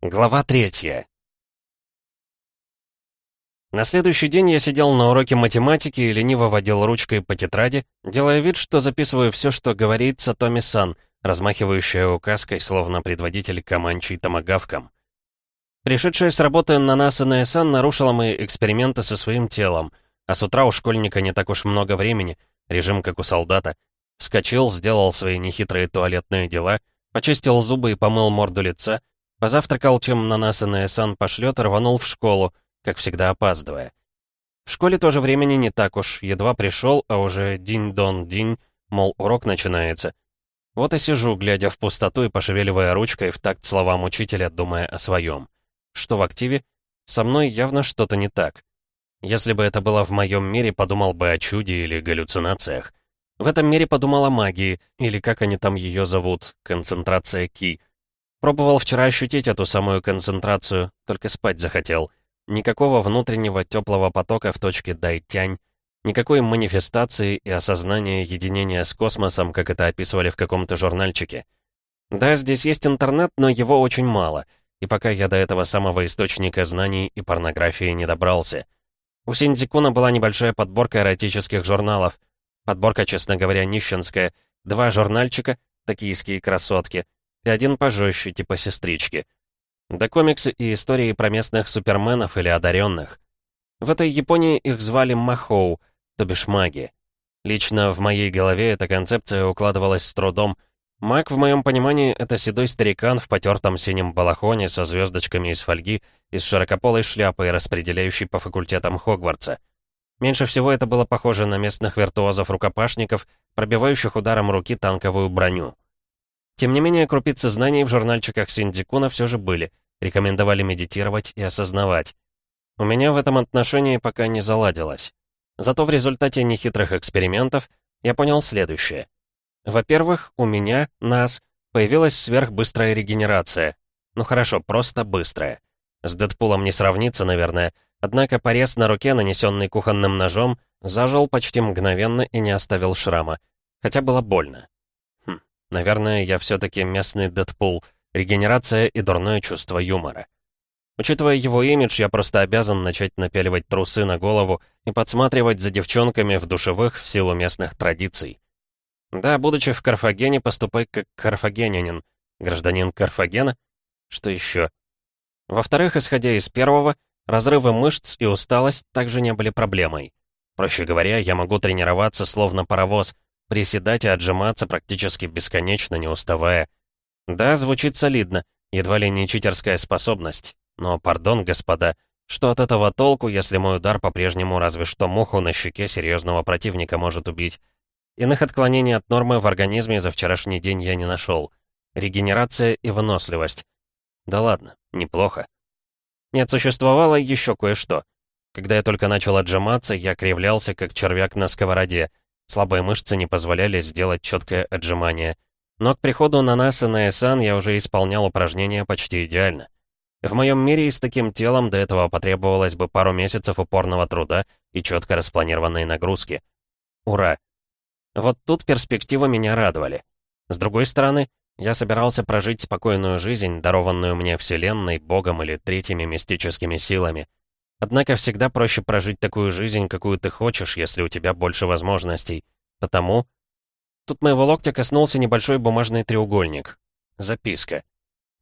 Глава третья. На следующий день я сидел на уроке математики и лениво водил ручкой по тетради, делая вид, что записываю все, что говорит Сатоми-сан, размахивающая указкой, словно предводитель команчей томагавком. Пришедшая с работы на нас сан нарушила мои эксперименты со своим телом, а с утра у школьника не так уж много времени, режим как у солдата. Вскочил, сделал свои нехитрые туалетные дела, почистил зубы и помыл морду лица, Позавтракал, чем на нас НСН пошлет, рванул в школу, как всегда опаздывая. В школе тоже времени не так уж, едва пришел, а уже динь-дон-динь, мол, урок начинается. Вот и сижу, глядя в пустоту и пошевеливая ручкой в такт словам учителя, думая о своем. Что в активе? Со мной явно что-то не так. Если бы это было в моем мире, подумал бы о чуде или галлюцинациях. В этом мире подумал о магии, или как они там ее зовут, концентрация ки — Пробовал вчера ощутить эту самую концентрацию, только спать захотел. Никакого внутреннего теплого потока в точке Дайтянь, никакой манифестации и осознания единения с космосом, как это описывали в каком-то журнальчике. Да, здесь есть интернет, но его очень мало, и пока я до этого самого источника знаний и порнографии не добрался. У Синдзикуна была небольшая подборка эротических журналов. Подборка, честно говоря, нищенская. Два журнальчика, токийские красотки — и один пожестче, типа сестрички. Да комиксы и истории про местных суперменов или одаренных. В этой Японии их звали Махоу, то бишь маги. Лично в моей голове эта концепция укладывалась с трудом. Маг, в моем понимании, это седой старикан в потертом синем балахоне со звездочками из фольги и с широкополой шляпой, распределяющей по факультетам Хогвартса. Меньше всего это было похоже на местных виртуозов-рукопашников, пробивающих ударом руки танковую броню. Тем не менее, крупицы знаний в журнальчиках Синдикуна все же были, рекомендовали медитировать и осознавать. У меня в этом отношении пока не заладилось. Зато в результате нехитрых экспериментов я понял следующее. Во-первых, у меня, нас, появилась сверхбыстрая регенерация. Ну хорошо, просто быстрая. С Дэдпулом не сравнится, наверное, однако порез на руке, нанесенный кухонным ножом, зажил почти мгновенно и не оставил шрама. Хотя было больно. Наверное, я все-таки местный Дэдпул, регенерация и дурное чувство юмора. Учитывая его имидж, я просто обязан начать напяливать трусы на голову и подсматривать за девчонками в душевых в силу местных традиций. Да, будучи в Карфагене, поступай как карфагенянин. Гражданин Карфагена? Что еще? Во-вторых, исходя из первого, разрывы мышц и усталость также не были проблемой. Проще говоря, я могу тренироваться словно паровоз — Приседать и отжиматься практически бесконечно, не уставая. Да, звучит солидно, едва ли не читерская способность. Но, пардон, господа, что от этого толку, если мой удар по-прежнему разве что муху на щеке серьезного противника может убить? Иных отклонений от нормы в организме за вчерашний день я не нашел. Регенерация и выносливость. Да ладно, неплохо. Нет, существовало еще кое-что. Когда я только начал отжиматься, я кривлялся, как червяк на сковороде — Слабые мышцы не позволяли сделать четкое отжимание. Но к приходу на нас и на Эсан я уже исполнял упражнения почти идеально. В моем мире и с таким телом до этого потребовалось бы пару месяцев упорного труда и четко распланированной нагрузки. Ура! Вот тут перспективы меня радовали. С другой стороны, я собирался прожить спокойную жизнь, дарованную мне Вселенной, Богом или третьими мистическими силами. Однако всегда проще прожить такую жизнь, какую ты хочешь, если у тебя больше возможностей. Потому... Тут моего локтя коснулся небольшой бумажный треугольник. Записка.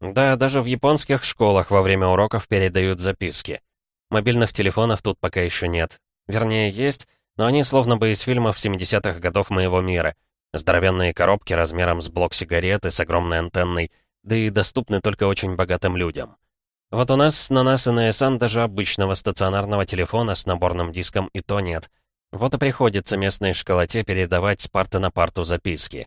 Да, даже в японских школах во время уроков передают записки. Мобильных телефонов тут пока еще нет. Вернее, есть, но они словно бы из фильмов 70-х годов моего мира. Здоровенные коробки размером с блок сигареты с огромной антенной, да и доступны только очень богатым людям. Вот у нас на нас и на СН даже обычного стационарного телефона с наборным диском и то нет. Вот и приходится местной школоте передавать с парты на парту записки.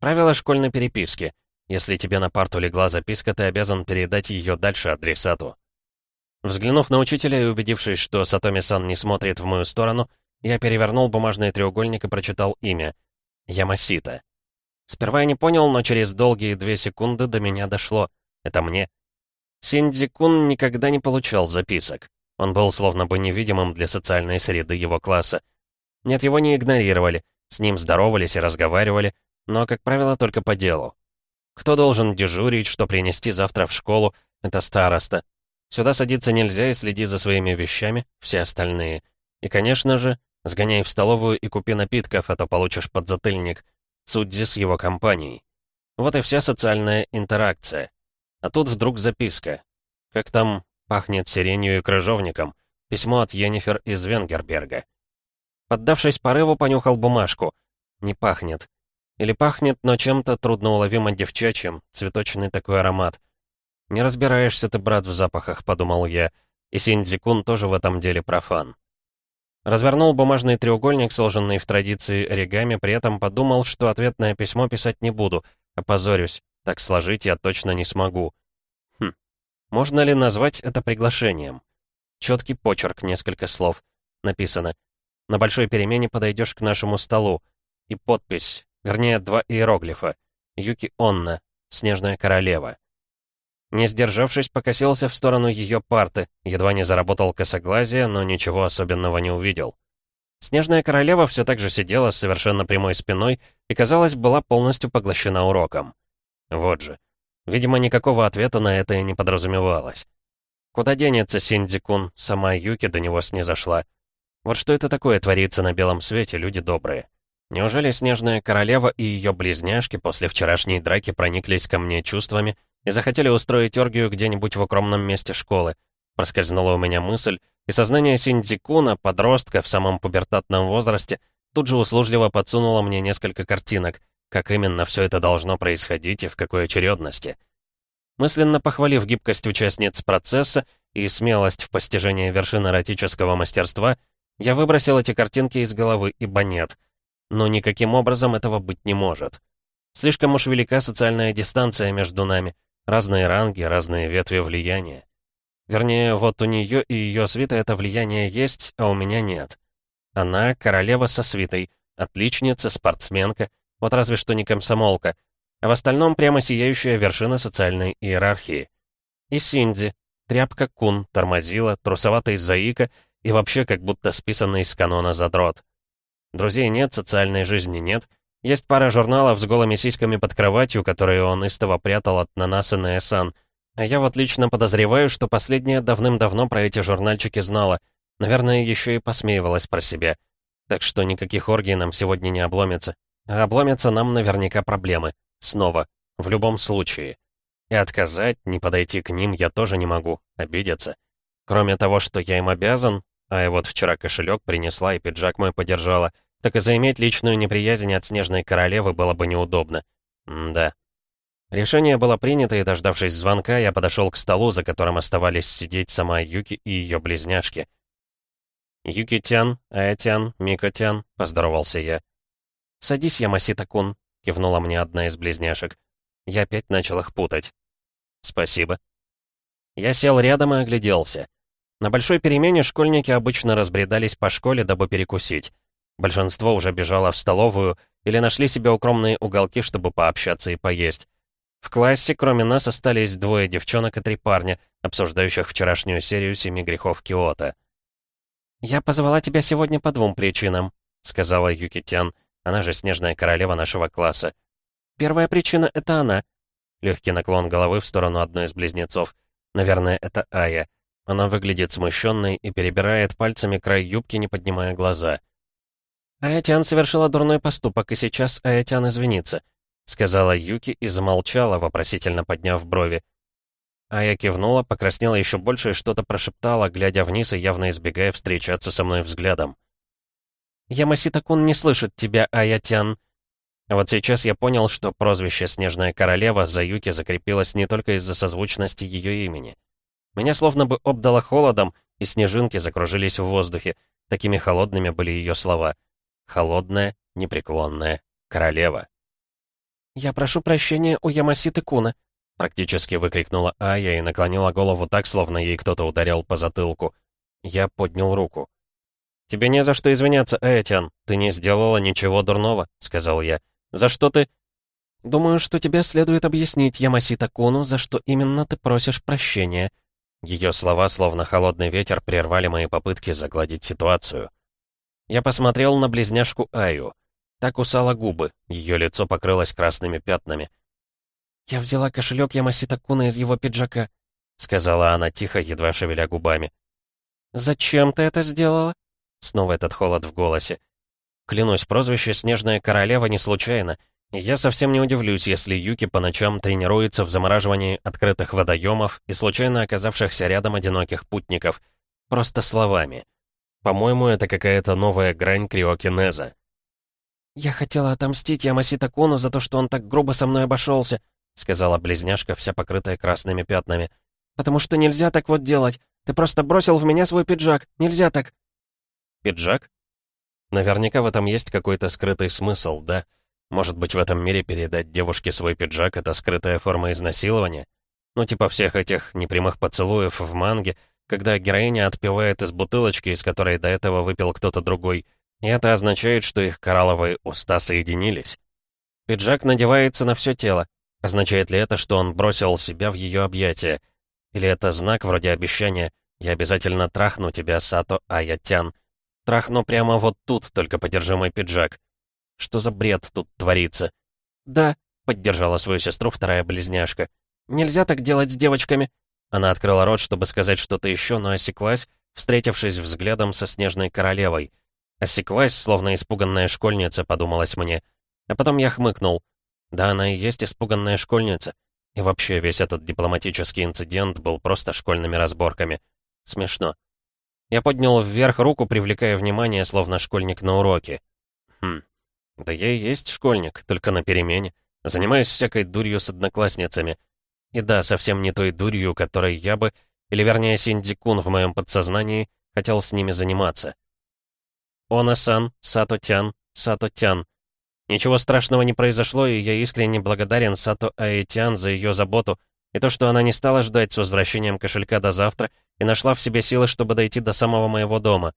Правило школьной переписки. Если тебе на парту легла записка, ты обязан передать ее дальше адресату. Взглянув на учителя и убедившись, что Сатоми-сан не смотрит в мою сторону, я перевернул бумажный треугольник и прочитал имя. Ямасита. Сперва я не понял, но через долгие две секунды до меня дошло. Это мне. Синдзи-кун никогда не получал записок. Он был словно бы невидимым для социальной среды его класса. Нет, его не игнорировали, с ним здоровались и разговаривали, но, как правило, только по делу. Кто должен дежурить, что принести завтра в школу, это староста. Сюда садиться нельзя и следи за своими вещами, все остальные. И, конечно же, сгоняй в столовую и купи напитков, а то получишь подзатыльник. Судзи с его компанией. Вот и вся социальная интеракция. А тут вдруг записка. Как там пахнет сиренью и крыжовником. Письмо от Йеннифер из Венгерберга. Поддавшись порыву, понюхал бумажку. Не пахнет. Или пахнет, но чем-то трудноуловимо девчачьим, цветочный такой аромат. «Не разбираешься ты, брат, в запахах», — подумал я. И Синдзикун тоже в этом деле профан. Развернул бумажный треугольник, сложенный в традиции оригами, при этом подумал, что ответное письмо писать не буду, опозорюсь. Так сложить я точно не смогу. Хм, можно ли назвать это приглашением? Четкий почерк, несколько слов. Написано «На большой перемене подойдешь к нашему столу». И подпись, вернее, два иероглифа. Юки Онна, Снежная Королева. Не сдержавшись, покосился в сторону ее парты, едва не заработал косоглазие, но ничего особенного не увидел. Снежная королева все так же сидела с совершенно прямой спиной и, казалось, была полностью поглощена уроком. Вот же. Видимо, никакого ответа на это и не подразумевалось. Куда денется Синдзикун, сама Юки до него снизошла. Вот что это такое творится на белом свете, люди добрые. Неужели Снежная Королева и ее близняшки после вчерашней драки прониклись ко мне чувствами и захотели устроить оргию где-нибудь в укромном месте школы. Проскользнула у меня мысль, и сознание Синдзикуна, подростка в самом пубертатном возрасте, тут же услужливо подсунуло мне несколько картинок, как именно все это должно происходить и в какой очередности. Мысленно похвалив гибкость участниц процесса и смелость в постижении вершин эротического мастерства, я выбросил эти картинки из головы, ибо нет. Но никаким образом этого быть не может. Слишком уж велика социальная дистанция между нами, Разные ранги, разные ветви влияния. Вернее, вот у нее и ее свита это влияние есть, а у меня нет. Она королева со свитой, отличница, спортсменка, вот разве что не комсомолка, а в остальном прямо сияющая вершина социальной иерархии. И Синди, тряпка-кун, тормозила, трусоватый заика и вообще как будто списанный из канона задрот. Друзей нет, социальной жизни нет — есть пара журналов с голыми сиськами под кроватью, которые он истово прятал от Нанасы на Эсан. А я вот лично подозреваю, что последняя давным-давно про эти журнальчики знала. Наверное, еще и посмеивалась про себя. Так что никаких оргий нам сегодня не обломится. Обломятся нам наверняка проблемы. Снова. В любом случае. И отказать, не подойти к ним я тоже не могу. Обидеться. Кроме того, что я им обязан, а я вот вчера кошелек принесла и пиджак мой подержала, так и заиметь личную неприязнь от Снежной Королевы было бы неудобно. М да. Решение было принято, и, дождавшись звонка, я подошел к столу, за которым оставались сидеть сама Юки и ее близняшки. «Юки-тян, Ая-тян, Мика-тян», — поздоровался я. «Садись, Ямасита-кун», — кивнула мне одна из близняшек. Я опять начал их путать. «Спасибо». Я сел рядом и огляделся. На большой перемене школьники обычно разбредались по школе, дабы перекусить. Большинство уже бежало в столовую или нашли себе укромные уголки, чтобы пообщаться и поесть. В классе, кроме нас, остались двое девчонок и три парня, обсуждающих вчерашнюю серию «Семи грехов Киота». «Я позвала тебя сегодня по двум причинам», — сказала Юкитян. Она же снежная королева нашего класса. «Первая причина — это она». Легкий наклон головы в сторону одной из близнецов. Наверное, это Ая. Она выглядит смущенной и перебирает пальцами край юбки, не поднимая глаза. «Аятян совершила дурной поступок, и сейчас Аятян извинится», сказала Юки и замолчала, вопросительно подняв брови. Ая кивнула, покраснела еще больше и что-то прошептала, глядя вниз и явно избегая встречаться со мной взглядом. «Ямасита-кун не слышит тебя, Аятян». А вот сейчас я понял, что прозвище «Снежная королева» за Юки закрепилось не только из-за созвучности ее имени. Меня словно бы обдало холодом, и снежинки закружились в воздухе. Такими холодными были ее слова — холодная, непреклонная королева. «Я прошу прощения у Ямаситы Куна», — практически выкрикнула Ая и наклонила голову так, словно ей кто-то ударил по затылку. Я поднял руку. «Тебе не за что извиняться, Этиан. Ты не сделала ничего дурного», — сказал я. «За что ты...» «Думаю, что тебе следует объяснить Ямасита Куну, за что именно ты просишь прощения». Ее слова, словно холодный ветер, прервали мои попытки загладить ситуацию. Я посмотрел на близняшку Аю. Так кусала губы, ее лицо покрылось красными пятнами. «Я взяла кошелек Ямасита Куна из его пиджака», — сказала она тихо, едва шевеля губами. «Зачем ты это сделала?» Снова этот холод в голосе. Клянусь, прозвище «Снежная королева» не случайно. И я совсем не удивлюсь, если Юки по ночам тренируется в замораживании открытых водоемов и случайно оказавшихся рядом одиноких путников. Просто словами. По-моему, это какая-то новая грань криокинеза. «Я хотела отомстить Ямасита Куну за то, что он так грубо со мной обошелся», сказала близняшка, вся покрытая красными пятнами. «Потому что нельзя так вот делать. Ты просто бросил в меня свой пиджак. Нельзя так». «Пиджак?» Наверняка в этом есть какой-то скрытый смысл, да? Может быть, в этом мире передать девушке свой пиджак — это скрытая форма изнасилования? Ну, типа всех этих непрямых поцелуев в манге, когда героиня отпивает из бутылочки, из которой до этого выпил кто-то другой, и это означает, что их коралловые уста соединились. Пиджак надевается на все тело. Означает ли это, что он бросил себя в ее объятия? Или это знак вроде обещания «Я обязательно трахну тебя, Сато Аятян», Трахну прямо вот тут, только подержи мой пиджак. Что за бред тут творится? Да, поддержала свою сестру вторая близняшка. Нельзя так делать с девочками. Она открыла рот, чтобы сказать что-то еще, но осеклась, встретившись взглядом со снежной королевой. Осеклась, словно испуганная школьница, подумалось мне. А потом я хмыкнул. Да, она и есть испуганная школьница. И вообще весь этот дипломатический инцидент был просто школьными разборками. Смешно. Я поднял вверх руку, привлекая внимание, словно школьник на уроке. Хм, да я и есть школьник, только на перемене. Занимаюсь всякой дурью с одноклассницами. И да, совсем не той дурью, которой я бы, или вернее Синдикун в моем подсознании, хотел с ними заниматься. Она-сан, Сато-тян, Сато-тян. Ничего страшного не произошло, и я искренне благодарен Сато Аэтян за ее заботу, и то, что она не стала ждать с возвращением кошелька до завтра и нашла в себе силы, чтобы дойти до самого моего дома.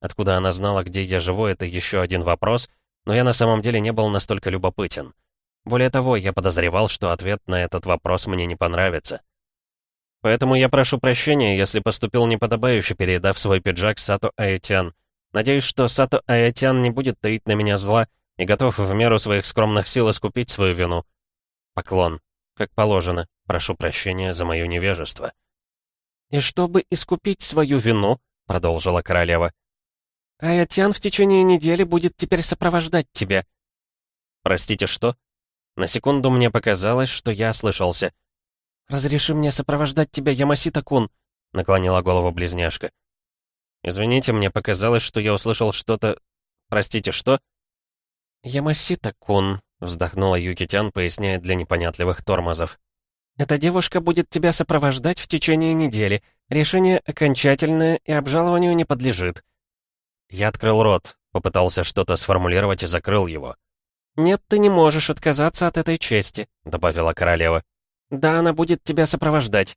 Откуда она знала, где я живу, это еще один вопрос, но я на самом деле не был настолько любопытен. Более того, я подозревал, что ответ на этот вопрос мне не понравится. Поэтому я прошу прощения, если поступил неподобающе, передав свой пиджак Сато Аэтян. Надеюсь, что Сато Аэтян не будет таить на меня зла и готов в меру своих скромных сил искупить свою вину. Поклон. Как положено. Прошу прощения за мое невежество». «И чтобы искупить свою вину», — продолжила королева, «Аятян в течение недели будет теперь сопровождать тебя». «Простите, что?» На секунду мне показалось, что я ослышался. «Разреши мне сопровождать тебя, Ямасита-кун», — наклонила голову близняшка. «Извините, мне показалось, что я услышал что-то... Простите, что?» «Ямасита-кун», — вздохнула Юкитян, поясняя для непонятливых тормозов. Эта девушка будет тебя сопровождать в течение недели. Решение окончательное и обжалованию не подлежит». Я открыл рот, попытался что-то сформулировать и закрыл его. «Нет, ты не можешь отказаться от этой чести», — добавила королева. «Да, она будет тебя сопровождать».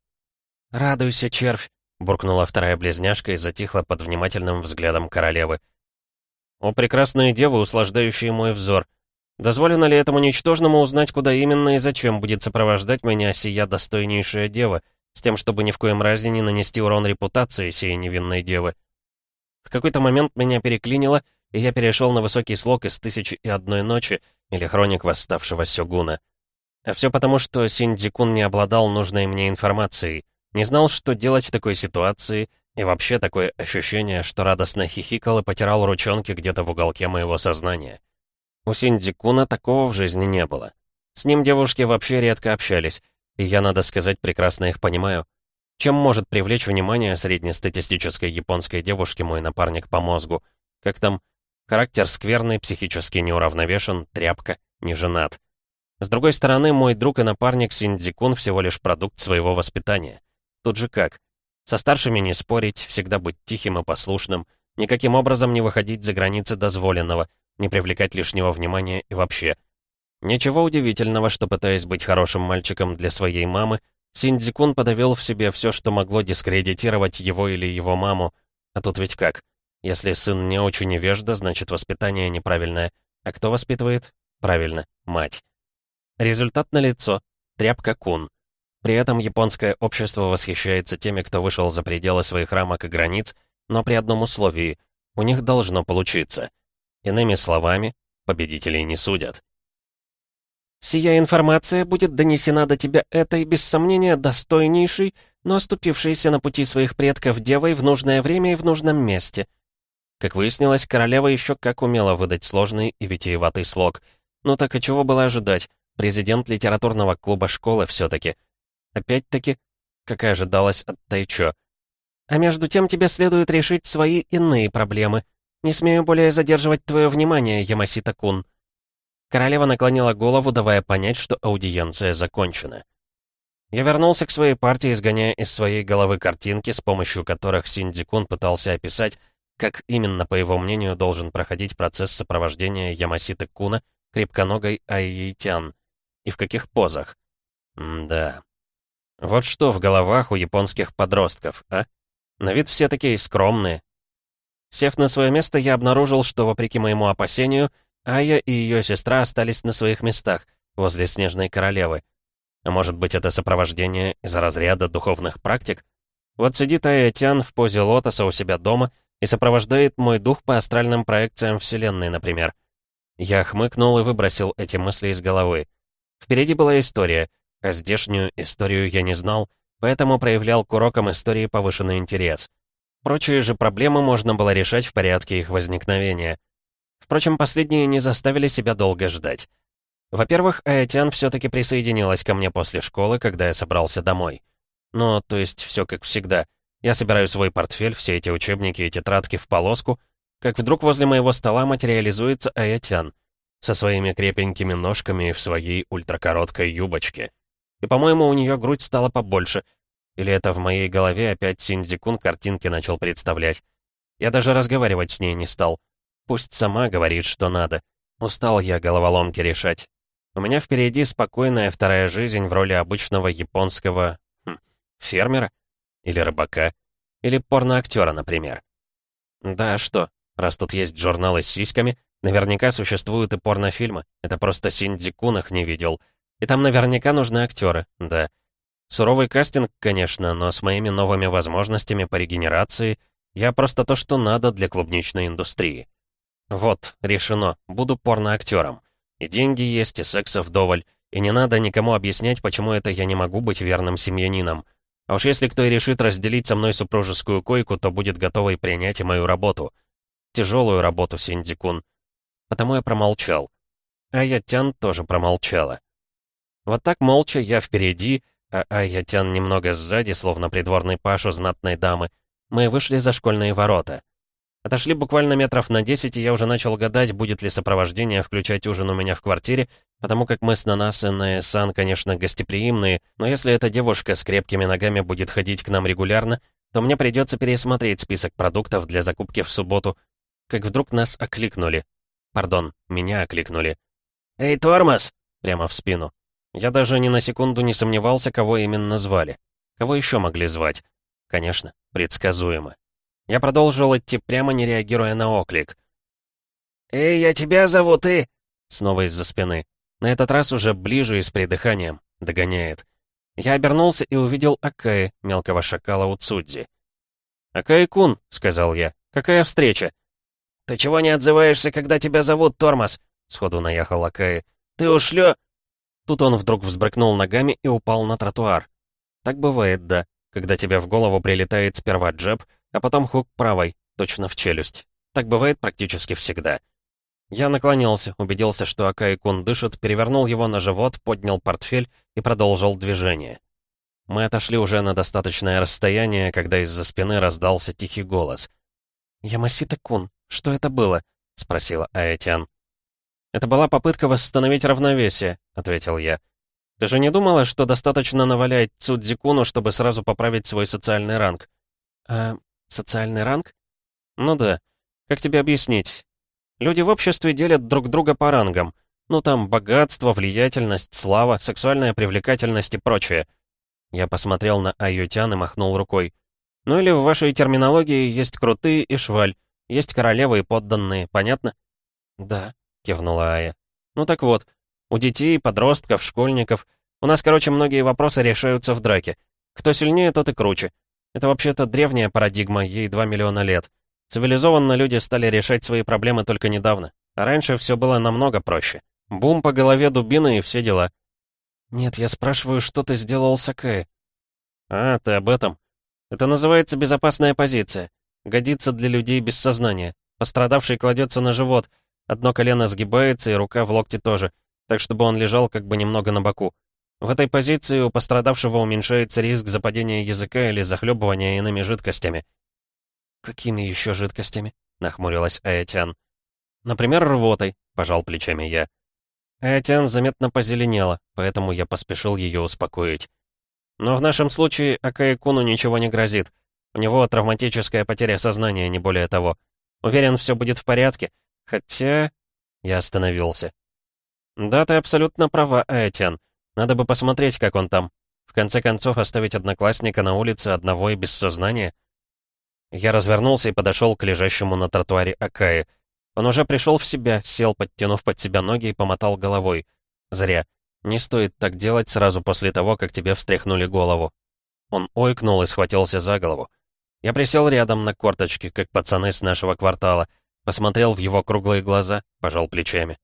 «Радуйся, червь», — буркнула вторая близняшка и затихла под внимательным взглядом королевы. «О, прекрасные девы, услаждающие мой взор! Дозволено ли этому ничтожному узнать, куда именно и зачем будет сопровождать меня сия достойнейшая дева, с тем, чтобы ни в коем разе не нанести урон репутации сей невинной девы? В какой-то момент меня переклинило, и я перешел на высокий слог из «Тысячи и одной ночи» или «Хроник восставшего Сёгуна». А все потому, что Синдзикун не обладал нужной мне информацией, не знал, что делать в такой ситуации, и вообще такое ощущение, что радостно хихикал и потирал ручонки где-то в уголке моего сознания. У Синдикуна такого в жизни не было. С ним девушки вообще редко общались, и я, надо сказать, прекрасно их понимаю. Чем может привлечь внимание среднестатистической японской девушки мой напарник по мозгу? Как там? Характер скверный, психически неуравновешен, тряпка, не женат. С другой стороны, мой друг и напарник Синдзикун всего лишь продукт своего воспитания. Тут же как? Со старшими не спорить, всегда быть тихим и послушным, никаким образом не выходить за границы дозволенного, не привлекать лишнего внимания и вообще. Ничего удивительного, что, пытаясь быть хорошим мальчиком для своей мамы, Синдзикун подавил в себе все, что могло дискредитировать его или его маму. А тут ведь как? Если сын не очень невежда, значит воспитание неправильное. А кто воспитывает? Правильно, мать. Результат налицо. Тряпка-кун. При этом японское общество восхищается теми, кто вышел за пределы своих рамок и границ, но при одном условии. У них должно получиться. Иными словами, победителей не судят. «Сия информация будет донесена до тебя этой, без сомнения, достойнейшей, но оступившиеся на пути своих предков девой в нужное время и в нужном месте. Как выяснилось, королева еще как умела выдать сложный и витиеватый слог. Ну так и чего было ожидать? Президент литературного клуба школы все-таки. Опять-таки, как и ожидалось от Тайчо. А между тем тебе следует решить свои иные проблемы. Не смею более задерживать твое внимание, Ямасита-кун. Королева наклонила голову, давая понять, что аудиенция закончена. Я вернулся к своей партии, изгоняя из своей головы картинки, с помощью которых Синдзикун пытался описать, как именно, по его мнению, должен проходить процесс сопровождения Ямаситы Куна крепконогой Айейтян, и в каких позах. М да. Вот что в головах у японских подростков, а? На вид все такие скромные. Сев на свое место, я обнаружил, что, вопреки моему опасению, Ая и ее сестра остались на своих местах, возле Снежной Королевы. А может быть, это сопровождение из разряда духовных практик? Вот сидит Аятян в позе лотоса у себя дома и сопровождает мой дух по астральным проекциям Вселенной, например. Я хмыкнул и выбросил эти мысли из головы. Впереди была история, а здешнюю историю я не знал, поэтому проявлял к урокам истории повышенный интерес. Прочие же проблемы можно было решать в порядке их возникновения. Впрочем, последние не заставили себя долго ждать. Во-первых, Аятян все-таки присоединилась ко мне после школы, когда я собрался домой. Ну, то есть все как всегда. Я собираю свой портфель, все эти учебники и тетрадки в полоску, как вдруг возле моего стола материализуется Аятян со своими крепенькими ножками в своей ультракороткой юбочке. И, по-моему, у нее грудь стала побольше. Или это в моей голове опять Синдзикун картинки начал представлять. Я даже разговаривать с ней не стал. Пусть сама говорит, что надо. Устал я головоломки решать. У меня впереди спокойная вторая жизнь в роли обычного японского... Хм, фермера? Или рыбака? Или порноактера, например. Да, что? Раз тут есть журналы с сиськами, наверняка существуют и порнофильмы. Это просто Синдзи Кун их не видел. И там наверняка нужны актеры, да. Суровый кастинг, конечно, но с моими новыми возможностями по регенерации я просто то, что надо для клубничной индустрии. Вот, решено, буду порноактером. И деньги есть, и секса вдоволь. И не надо никому объяснять, почему это я не могу быть верным семьянином. А уж если кто и решит разделить со мной супружескую койку, то будет готовый принять и мою работу. Тяжелую работу, Синдикун. Потому я промолчал. А Ятян тоже промолчала. Вот так молча я впереди, а Аятян немного сзади, словно придворный пашу знатной дамы, мы вышли за школьные ворота. Отошли буквально метров на 10, и я уже начал гадать, будет ли сопровождение включать ужин у меня в квартире, потому как мы с Нанас и Наэсан, конечно, гостеприимные, но если эта девушка с крепкими ногами будет ходить к нам регулярно, то мне придется пересмотреть список продуктов для закупки в субботу. Как вдруг нас окликнули. Пардон, меня окликнули. «Эй, тормоз!» Прямо в спину. Я даже ни на секунду не сомневался, кого именно звали. Кого еще могли звать? Конечно, предсказуемо. Я продолжил идти прямо, не реагируя на оклик. «Эй, я тебя зову, ты!» Снова из-за спины. На этот раз уже ближе и с придыханием. Догоняет. Я обернулся и увидел Акаи, мелкого шакала Уцудзи. «Акаи-кун», — сказал я, — «какая встреча?» «Ты чего не отзываешься, когда тебя зовут, тормоз?» — сходу наехал Акаи. «Ты ушлё...» Тут он вдруг взбрыкнул ногами и упал на тротуар. Так бывает, да, когда тебе в голову прилетает сперва джеб, а потом хук правой, точно в челюсть. Так бывает практически всегда. Я наклонился, убедился, что Акай-кун дышит, перевернул его на живот, поднял портфель и продолжил движение. Мы отошли уже на достаточное расстояние, когда из-за спины раздался тихий голос. «Ямасита-кун, что это было?» — спросила Аэтян. «Это была попытка восстановить равновесие», — ответил я. «Ты же не думала, что достаточно навалять Цудзикуну, чтобы сразу поправить свой социальный ранг?» «А социальный ранг?» «Ну да. Как тебе объяснить? Люди в обществе делят друг друга по рангам. Ну там богатство, влиятельность, слава, сексуальная привлекательность и прочее». Я посмотрел на Аютян и махнул рукой. «Ну или в вашей терминологии есть крутые и шваль, есть королевы и подданные, понятно?» «Да», кивнула Ая. «Ну так вот, у детей, подростков, школьников, у нас, короче, многие вопросы решаются в драке. Кто сильнее, тот и круче. Это вообще-то древняя парадигма, ей 2 миллиона лет. Цивилизованно люди стали решать свои проблемы только недавно. А раньше все было намного проще. Бум по голове дубины и все дела. «Нет, я спрашиваю, что ты сделал с Акэ?» «А, ты об этом?» «Это называется безопасная позиция. Годится для людей без сознания. Пострадавший кладется на живот. Одно колено сгибается, и рука в локте тоже. Так, чтобы он лежал как бы немного на боку. В этой позиции у пострадавшего уменьшается риск западения языка или захлебывания иными жидкостями. «Какими еще жидкостями?» — нахмурилась Аятян. «Например, рвотой», — пожал плечами я. Аятян заметно позеленела, поэтому я поспешил ее успокоить. Но в нашем случае Акаякуну ничего не грозит. У него травматическая потеря сознания, не более того. Уверен, все будет в порядке. Хотя... Я остановился. Да, ты абсолютно права, Аэтян. Надо бы посмотреть, как он там. В конце концов, оставить одноклассника на улице одного и без сознания. Я развернулся и подошел к лежащему на тротуаре Акае. Он уже пришел в себя, сел, подтянув под себя ноги и помотал головой. Зря. Не стоит так делать сразу после того, как тебе встряхнули голову. Он ойкнул и схватился за голову. Я присел рядом на корточке, как пацаны с нашего квартала, посмотрел в его круглые глаза, пожал плечами.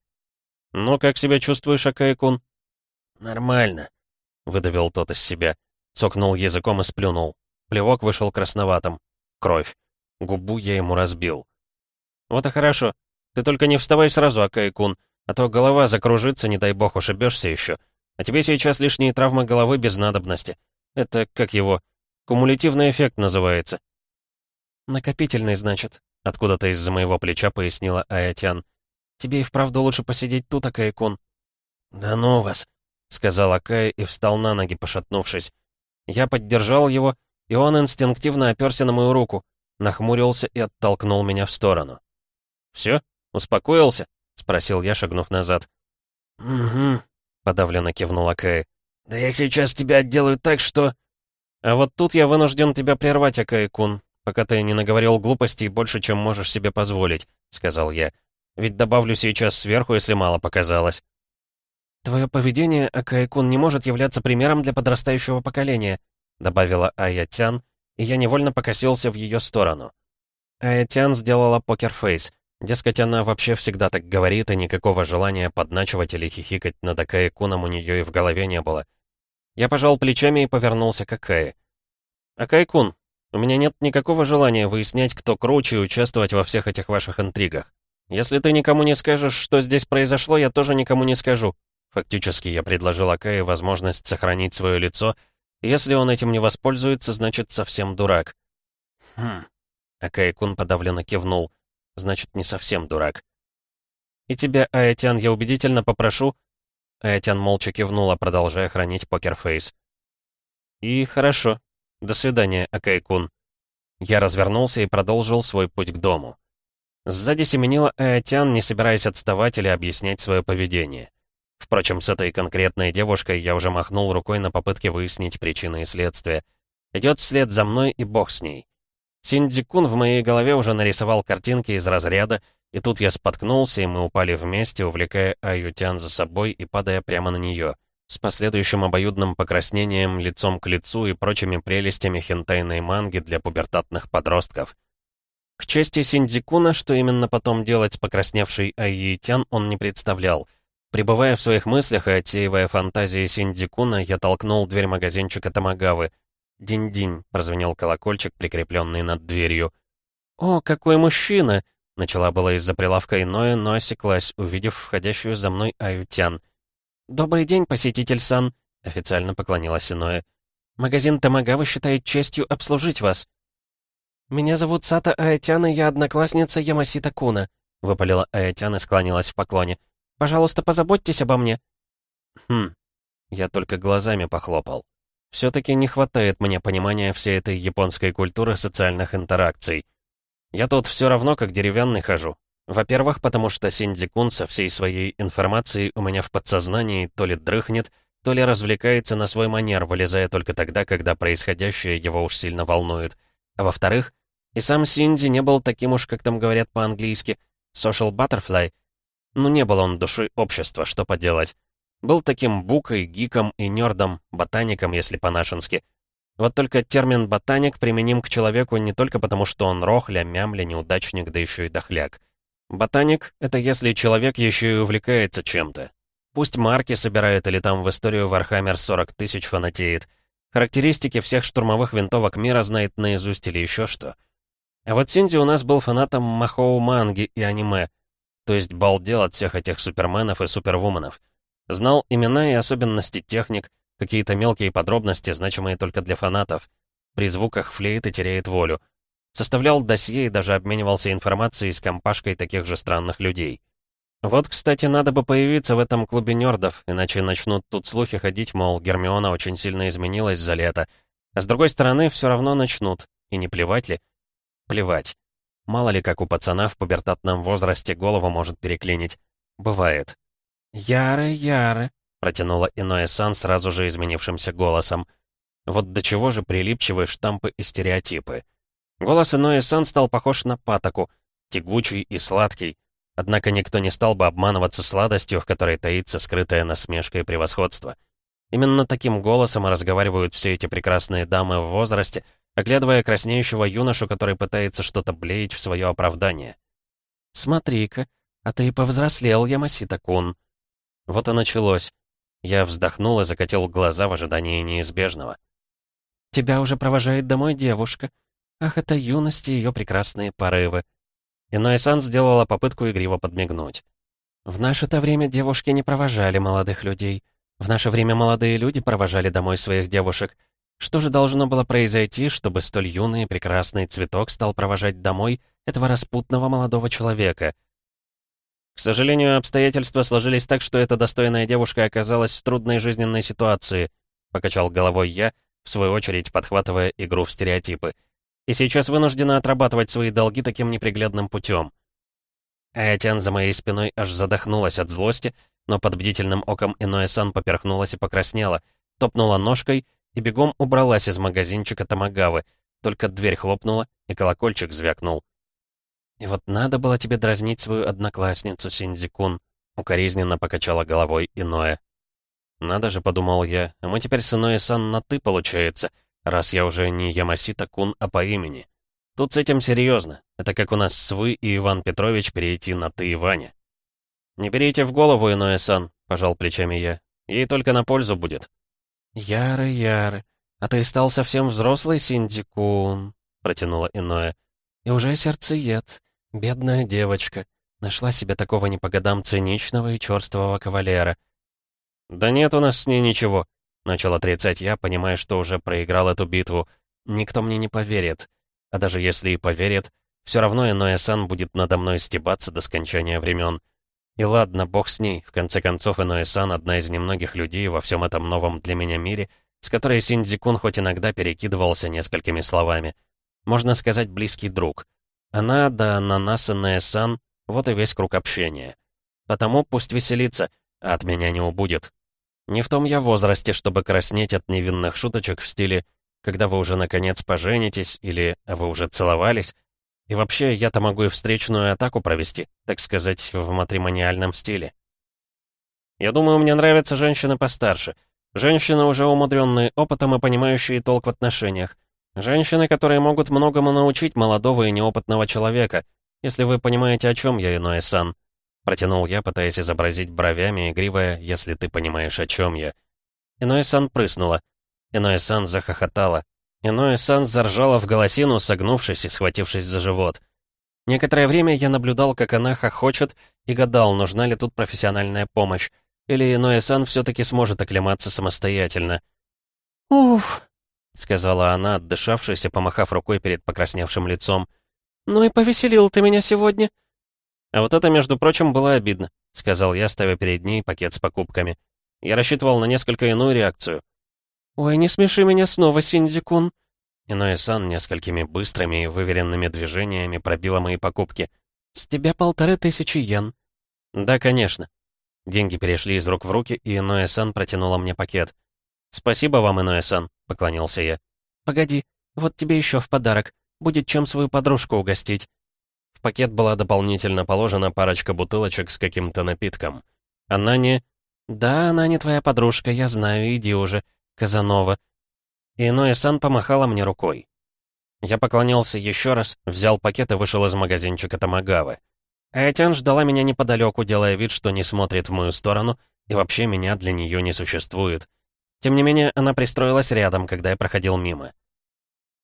«Ну, как себя чувствуешь, Акаикун?» «Нормально», — выдавил тот из себя. Цокнул языком и сплюнул. Плевок вышел красноватым. Кровь. Губу я ему разбил. «Вот и хорошо. Ты только не вставай сразу, Акаикун, а то голова закружится, не дай бог, ошибешься еще. А тебе сейчас лишние травмы головы без надобности. Это, как его, Кумулятивный эффект называется». «Накопительный, значит», — откуда-то из-за моего плеча пояснила Аятян. «Тебе и вправду лучше посидеть тут, Акаякун». «Да ну вас», — сказал Акая и встал на ноги, пошатнувшись. Я поддержал его, и он инстинктивно оперся на мою руку, нахмурился и оттолкнул меня в сторону. «Все? Успокоился?» — спросил я, шагнув назад. «Угу», — подавленно кивнул Акая. «Да я сейчас тебя отделаю так, что...» «А вот тут я вынужден тебя прервать, Акаи-кун, пока ты не наговорил глупостей больше, чем можешь себе позволить», — сказал я. «Ведь добавлю сейчас сверху, если мало показалось». «Твое поведение, Акаи-кун, не может являться примером для подрастающего поколения», — добавила Аятян, и я невольно покосился в ее сторону. Аятян сделала покерфейс. Дескать, она вообще всегда так говорит, и никакого желания подначивать или хихикать над Акаи-куном у нее и в голове не было. Я пожал плечами и повернулся к Акае. «Акай-кун, у меня нет никакого желания выяснять, кто круче и участвовать во всех этих ваших интригах. Если ты никому не скажешь, что здесь произошло, я тоже никому не скажу». Фактически я предложил Акае возможность сохранить свое лицо, если он этим не воспользуется, значит, совсем дурак. «Хм...» Акай-кун подавленно кивнул. «Значит, не совсем дурак». «И тебя, Аэтян, я убедительно попрошу Этян молча кивнула, продолжая хранить покерфейс. «И хорошо. До свидания, Акайкун». Я развернулся и продолжил свой путь к дому. Сзади семенила Аэтян, не собираясь отставать или объяснять свое поведение. Впрочем, с этой конкретной девушкой я уже махнул рукой на попытке выяснить причины и следствия. Идет вслед за мной и бог с ней. Синдзикун в моей голове уже нарисовал картинки из разряда и тут я споткнулся, и мы упали вместе, увлекая Аютян за собой и падая прямо на нее, с последующим обоюдным покраснением лицом к лицу и прочими прелестями хентайной манги для пубертатных подростков. К чести Синдзикуна, что именно потом делать с покрасневшей Айютян, он не представлял. Прибывая в своих мыслях и отсеивая фантазии Синдзикуна, я толкнул дверь магазинчика Тамагавы. «Динь-динь», — прозвенел колокольчик, прикрепленный над дверью. «О, какой мужчина!» Начала была из-за прилавка иное, но осеклась, увидев входящую за мной Аютян. «Добрый день, посетитель Сан», — официально поклонилась иное. «Магазин Тамагава считает честью обслужить вас». «Меня зовут Сата Аятян, и я одноклассница Ямасита Куна», — выпалила Аятян и склонилась в поклоне. «Пожалуйста, позаботьтесь обо мне». «Хм...» Я только глазами похлопал. Все-таки не хватает мне понимания всей этой японской культуры социальных интеракций. Я тут все равно как деревянный хожу. Во-первых, потому что Синдзикун со всей своей информацией у меня в подсознании то ли дрыхнет, то ли развлекается на свой манер, вылезая только тогда, когда происходящее его уж сильно волнует. А во-вторых, и сам Синди не был таким уж, как там говорят по-английски, social butterfly. Ну, не был он душой общества, что поделать. Был таким букой, гиком и нердом, ботаником, если по-нашенски. Вот только термин «ботаник» применим к человеку не только потому, что он рохля, мямля, неудачник, да еще и дохляк. Ботаник — это если человек еще и увлекается чем-то. Пусть марки собирает или там в историю Warhammer 40 тысяч фанатеет. Характеристики всех штурмовых винтовок мира знает наизусть или еще что. А вот Синди у нас был фанатом махоу манги и аниме, то есть балдел от всех этих суперменов и супервуменов. Знал имена и особенности техник, какие-то мелкие подробности, значимые только для фанатов. При звуках флейты теряет волю. Составлял досье и даже обменивался информацией с компашкой таких же странных людей. Вот, кстати, надо бы появиться в этом клубе нердов, иначе начнут тут слухи ходить, мол, Гермиона очень сильно изменилась за лето. А с другой стороны, все равно начнут. И не плевать ли? Плевать. Мало ли, как у пацана в пубертатном возрасте голову может переклинить. Бывает. «Яры, яры», — протянула иное сан сразу же изменившимся голосом. Вот до чего же прилипчивые штампы и стереотипы. Голос иное сан стал похож на патоку, тягучий и сладкий, Однако никто не стал бы обманываться сладостью, в которой таится скрытая насмешка и превосходство. Именно таким голосом разговаривают все эти прекрасные дамы в возрасте, оглядывая краснеющего юношу, который пытается что-то блеять в свое оправдание. «Смотри-ка, а ты и повзрослел, Ямасита-кун». Вот и началось. Я вздохнул и закатил глаза в ожидании неизбежного. «Тебя уже провожает домой девушка. Ах, это юность и ее прекрасные порывы. Иной-сан сделала попытку игриво подмигнуть. «В наше-то время девушки не провожали молодых людей. В наше время молодые люди провожали домой своих девушек. Что же должно было произойти, чтобы столь юный и прекрасный цветок стал провожать домой этого распутного молодого человека?» К сожалению, обстоятельства сложились так, что эта достойная девушка оказалась в трудной жизненной ситуации, покачал головой я, в свою очередь подхватывая игру в стереотипы и сейчас вынуждена отрабатывать свои долги таким неприглядным путем. Аятян за моей спиной аж задохнулась от злости, но под бдительным оком Иноэ-сан поперхнулась и покраснела, топнула ножкой и бегом убралась из магазинчика Тамагавы, только дверь хлопнула, и колокольчик звякнул. «И вот надо было тебе дразнить свою одноклассницу, Синдзикун», — укоризненно покачала головой Иноэ. «Надо же», — подумал я, — «а мы теперь с Иноэ-сан на «ты» получается», раз я уже не Ямасита-кун, а по имени. Тут с этим серьезно. Это как у нас с «вы» и Иван Петрович перейти на «ты» и Ваня. «Не берите в голову, Иное-сан», — пожал плечами я. «Ей только на пользу будет». «Яры, Яры, а ты стал совсем взрослый, Синдикун», — протянула Иное. «И уже сердцеед. Бедная девочка. Нашла себе такого не по годам циничного и черствого кавалера». «Да нет у нас с ней ничего», Начал отрицать я, понимая, что уже проиграл эту битву. Никто мне не поверит. А даже если и поверит, все равно Иноэ-сан будет надо мной стебаться до скончания времен. И ладно, бог с ней. В конце концов, Иноэ-сан — одна из немногих людей во всем этом новом для меня мире, с которой Синдзикун хоть иногда перекидывался несколькими словами. Можно сказать, близкий друг. Она, да на нас Иноэ-сан — вот и весь круг общения. Потому пусть веселится, а от меня не убудет. Не в том я возрасте, чтобы краснеть от невинных шуточек в стиле «когда вы уже наконец поженитесь» или «а вы уже целовались». И вообще, я-то могу и встречную атаку провести, так сказать, в матримониальном стиле. Я думаю, мне нравятся женщины постарше. Женщины, уже умудренные опытом и понимающие толк в отношениях. Женщины, которые могут многому научить молодого и неопытного человека, если вы понимаете, о чем я, Иноэ-сан. Протянул я, пытаясь изобразить бровями игривое, если ты понимаешь, о чем я. Иноэ-сан прыснула. Иноэ-сан захохотала. Иноэ-сан заржала в голосину, согнувшись и схватившись за живот. Некоторое время я наблюдал, как она хохочет, и гадал, нужна ли тут профессиональная помощь. Или Иноэ-сан все-таки сможет оклематься самостоятельно. «Уф», — сказала она, отдышавшись и помахав рукой перед покрасневшим лицом. «Ну и повеселил ты меня сегодня». «А вот это, между прочим, было обидно», — сказал я, ставя перед ней пакет с покупками. Я рассчитывал на несколько иную реакцию. «Ой, не смеши меня снова, Синдзикун!» Иной-сан несколькими быстрыми и выверенными движениями пробила мои покупки. «С тебя полторы тысячи йен». «Да, конечно». Деньги перешли из рук в руки, и Иноэ-сан протянула мне пакет. «Спасибо вам, Иноэ-сан», — поклонился я. «Погоди, вот тебе еще в подарок. Будет чем свою подружку угостить» пакет была дополнительно положена парочка бутылочек с каким-то напитком. Она не... «Да, она не твоя подружка, я знаю, иди уже, Казанова». И Иноэ-сан помахала мне рукой. Я поклонился еще раз, взял пакет и вышел из магазинчика Тамагавы. Аятян ждала меня неподалеку, делая вид, что не смотрит в мою сторону, и вообще меня для нее не существует. Тем не менее, она пристроилась рядом, когда я проходил мимо.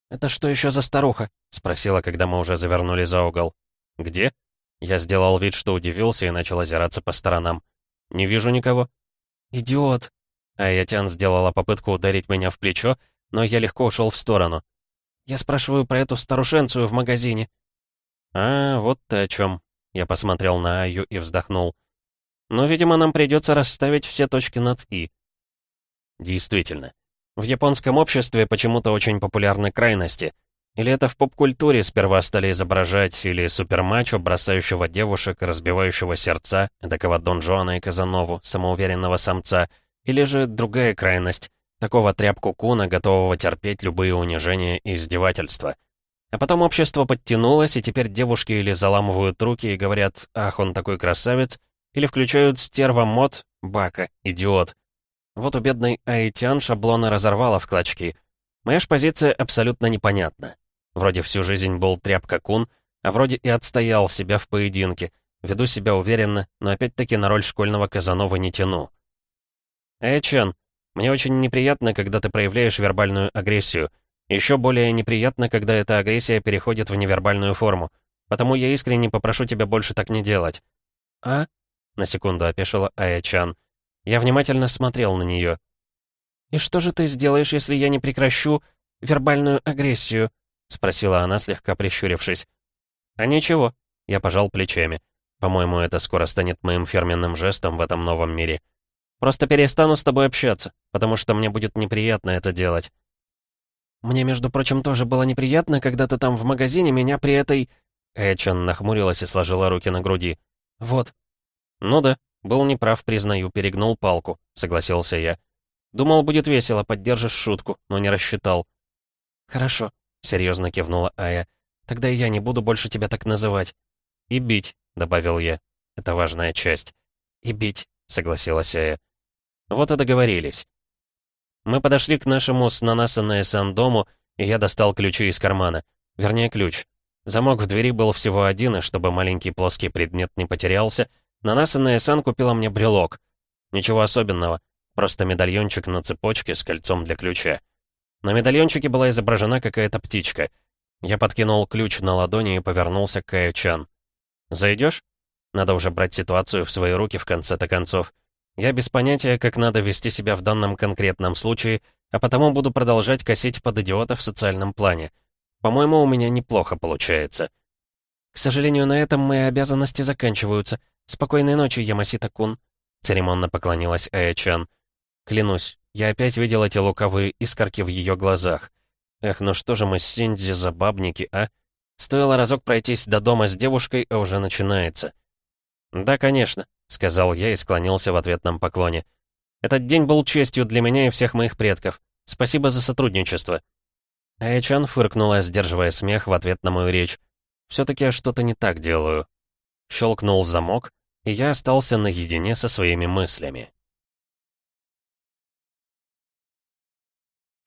«Это что еще за старуха?» — спросила, когда мы уже завернули за угол. «Где?» Я сделал вид, что удивился и начал озираться по сторонам. «Не вижу никого». «Идиот!» Аятян сделала попытку ударить меня в плечо, но я легко ушел в сторону. «Я спрашиваю про эту старушенцию в магазине». «А, вот ты о чем. Я посмотрел на Аю и вздохнул. «Ну, видимо, нам придется расставить все точки над «и». Действительно. В японском обществе почему-то очень популярны крайности. Или это в поп-культуре сперва стали изображать или супермачо, бросающего девушек, разбивающего сердца, такого Дон Жуана и Казанову, самоуверенного самца, или же другая крайность, такого тряпку куна, готового терпеть любые унижения и издевательства. А потом общество подтянулось, и теперь девушки или заламывают руки и говорят «Ах, он такой красавец», или включают стерва мод «Бака, идиот», вот у бедной Аитян шаблоны разорвало в клочки. Моя ж позиция абсолютно непонятна. Вроде всю жизнь был тряпка-кун, а вроде и отстоял себя в поединке. Веду себя уверенно, но опять-таки на роль школьного Казанова не тяну. Эйчан, мне очень неприятно, когда ты проявляешь вербальную агрессию. Еще более неприятно, когда эта агрессия переходит в невербальную форму. Потому я искренне попрошу тебя больше так не делать. А? На секунду опешила Аячан. Я внимательно смотрел на нее. «И что же ты сделаешь, если я не прекращу вербальную агрессию?» — спросила она, слегка прищурившись. «А ничего», — я пожал плечами. «По-моему, это скоро станет моим фирменным жестом в этом новом мире. Просто перестану с тобой общаться, потому что мне будет неприятно это делать». «Мне, между прочим, тоже было неприятно, когда ты там в магазине меня при этой...» Эчон нахмурилась и сложила руки на груди. «Вот». «Ну да, «Был неправ, признаю, перегнул палку», — согласился я. «Думал, будет весело, поддержишь шутку, но не рассчитал». «Хорошо», — серьезно кивнула Ая. «Тогда и я не буду больше тебя так называть». «И бить», — добавил я. «Это важная часть». «И бить», — согласилась Ая. Вот и договорились. Мы подошли к нашему с Нанаса сан дому, и я достал ключи из кармана. Вернее, ключ. Замок в двери был всего один, и чтобы маленький плоский предмет не потерялся, Нанаса Наэсан купила мне брелок. Ничего особенного, просто медальончик на цепочке с кольцом для ключа. На медальончике была изображена какая-то птичка. Я подкинул ключ на ладони и повернулся к Каю-чан. «Зайдешь?» Надо уже брать ситуацию в свои руки в конце-то концов. Я без понятия, как надо вести себя в данном конкретном случае, а потому буду продолжать косить под идиота в социальном плане. По-моему, у меня неплохо получается. К сожалению, на этом мои обязанности заканчиваются. «Спокойной ночи, Ямасита-кун», — церемонно поклонилась Эйчан. Клянусь, я опять видел эти луковые искорки в ее глазах. Эх, ну что же мы с Синдзи за бабники, а? Стоило разок пройтись до дома с девушкой, а уже начинается. «Да, конечно», — сказал я и склонился в ответном поклоне. «Этот день был честью для меня и всех моих предков. Спасибо за сотрудничество». Айчан фыркнула, сдерживая смех в ответ на мою речь. «Все-таки я что-то не так делаю». Щелкнул замок, и я остался наедине со своими мыслями.